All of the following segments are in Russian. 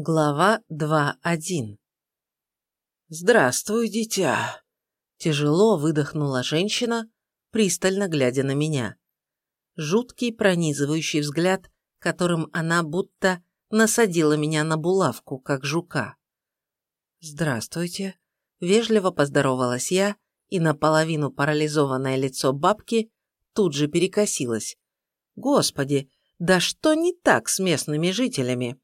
Глава 2.1 «Здравствуй, дитя!» Тяжело выдохнула женщина, пристально глядя на меня. Жуткий пронизывающий взгляд, которым она будто насадила меня на булавку, как жука. «Здравствуйте!» Вежливо поздоровалась я, и наполовину парализованное лицо бабки тут же перекосилось. «Господи, да что не так с местными жителями?»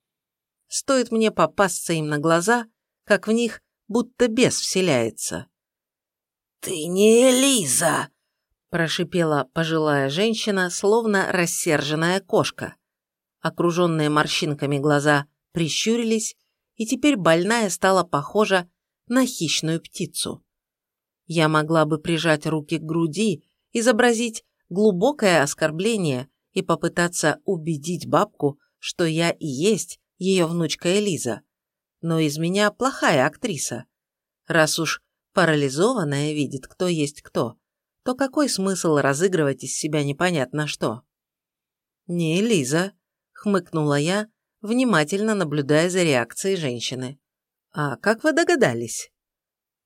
Стоит мне попасться им на глаза, как в них будто бес вселяется. «Ты не Элиза!» – прошипела пожилая женщина, словно рассерженная кошка. Окруженные морщинками глаза прищурились, и теперь больная стала похожа на хищную птицу. Я могла бы прижать руки к груди, изобразить глубокое оскорбление и попытаться убедить бабку, что я и есть ее внучка Элиза. Но из меня плохая актриса. Раз уж парализованная видит, кто есть кто, то какой смысл разыгрывать из себя непонятно что? «Не Элиза», — хмыкнула я, внимательно наблюдая за реакцией женщины. «А как вы догадались?»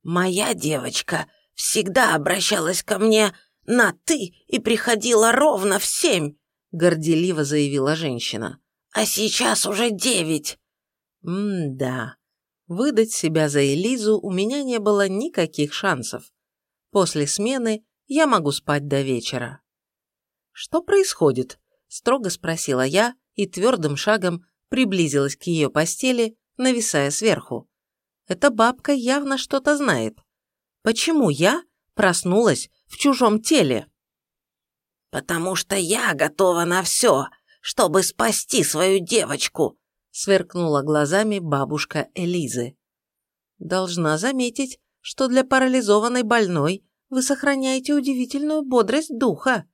«Моя девочка всегда обращалась ко мне на «ты» и приходила ровно в семь», — горделиво заявила женщина. А сейчас уже девять. М-да. Выдать себя за Элизу у меня не было никаких шансов. После смены я могу спать до вечера. «Что происходит?» – строго спросила я и твердым шагом приблизилась к ее постели, нависая сверху. Эта бабка явно что-то знает. Почему я проснулась в чужом теле? «Потому что я готова на все», чтобы спасти свою девочку!» сверкнула глазами бабушка Элизы. «Должна заметить, что для парализованной больной вы сохраняете удивительную бодрость духа.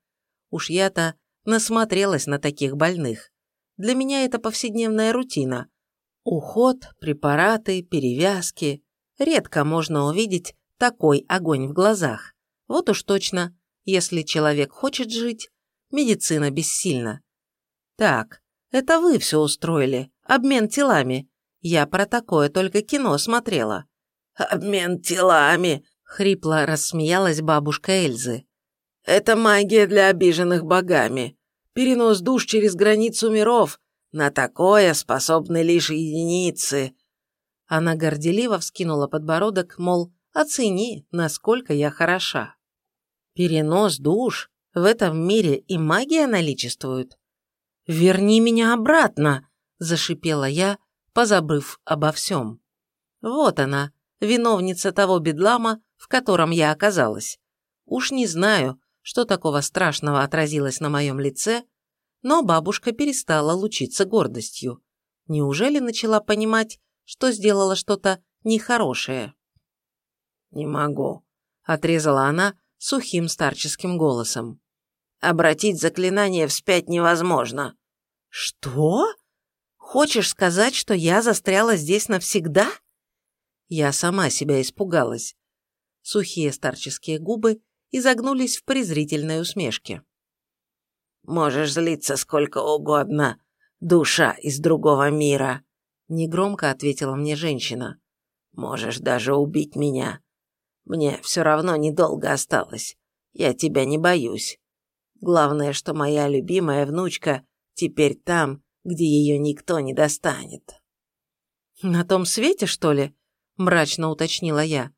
Уж я-то насмотрелась на таких больных. Для меня это повседневная рутина. Уход, препараты, перевязки. Редко можно увидеть такой огонь в глазах. Вот уж точно, если человек хочет жить, медицина бессильна. «Так, это вы все устроили. Обмен телами. Я про такое только кино смотрела». «Обмен телами!» — хрипло рассмеялась бабушка Эльзы. «Это магия для обиженных богами. Перенос душ через границу миров. На такое способны лишь единицы». Она горделиво вскинула подбородок, мол, оцени, насколько я хороша. Перенос душ? В этом мире и магия наличествует? «Верни меня обратно!» – зашипела я, позабыв обо всем. Вот она, виновница того бедлама, в котором я оказалась. Уж не знаю, что такого страшного отразилось на моем лице, но бабушка перестала лучиться гордостью. Неужели начала понимать, что сделала что-то нехорошее? «Не могу», – отрезала она сухим старческим голосом. Обратить заклинание вспять невозможно». «Что? Хочешь сказать, что я застряла здесь навсегда?» Я сама себя испугалась. Сухие старческие губы изогнулись в презрительной усмешке. «Можешь злиться сколько угодно, душа из другого мира», — негромко ответила мне женщина. «Можешь даже убить меня. Мне все равно недолго осталось. Я тебя не боюсь. Главное, что моя любимая внучка теперь там, где ее никто не достанет. «На том свете, что ли?» – мрачно уточнила я.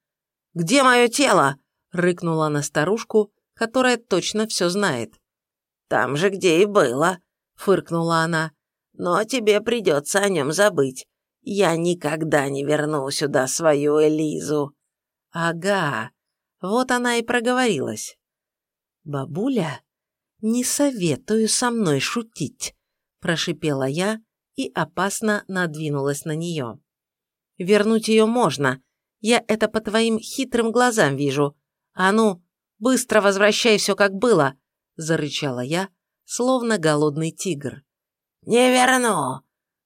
«Где мое тело?» – рыкнула на старушку, которая точно все знает. «Там же, где и было», – фыркнула она. «Но тебе придется о нем забыть. Я никогда не верну сюда свою Элизу». «Ага, вот она и проговорилась». «Бабуля?» «Не советую со мной шутить», – прошипела я и опасно надвинулась на нее. «Вернуть ее можно. Я это по твоим хитрым глазам вижу. А ну, быстро возвращай все как было», – зарычала я, словно голодный тигр. «Не верну!»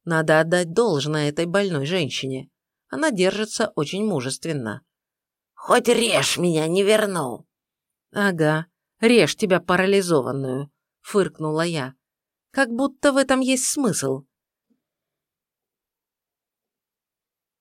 Надо отдать должное этой больной женщине. Она держится очень мужественно. «Хоть режь меня, не верну!» «Ага, Режь тебя парализованную», – фыркнула я. «Как будто в этом есть смысл.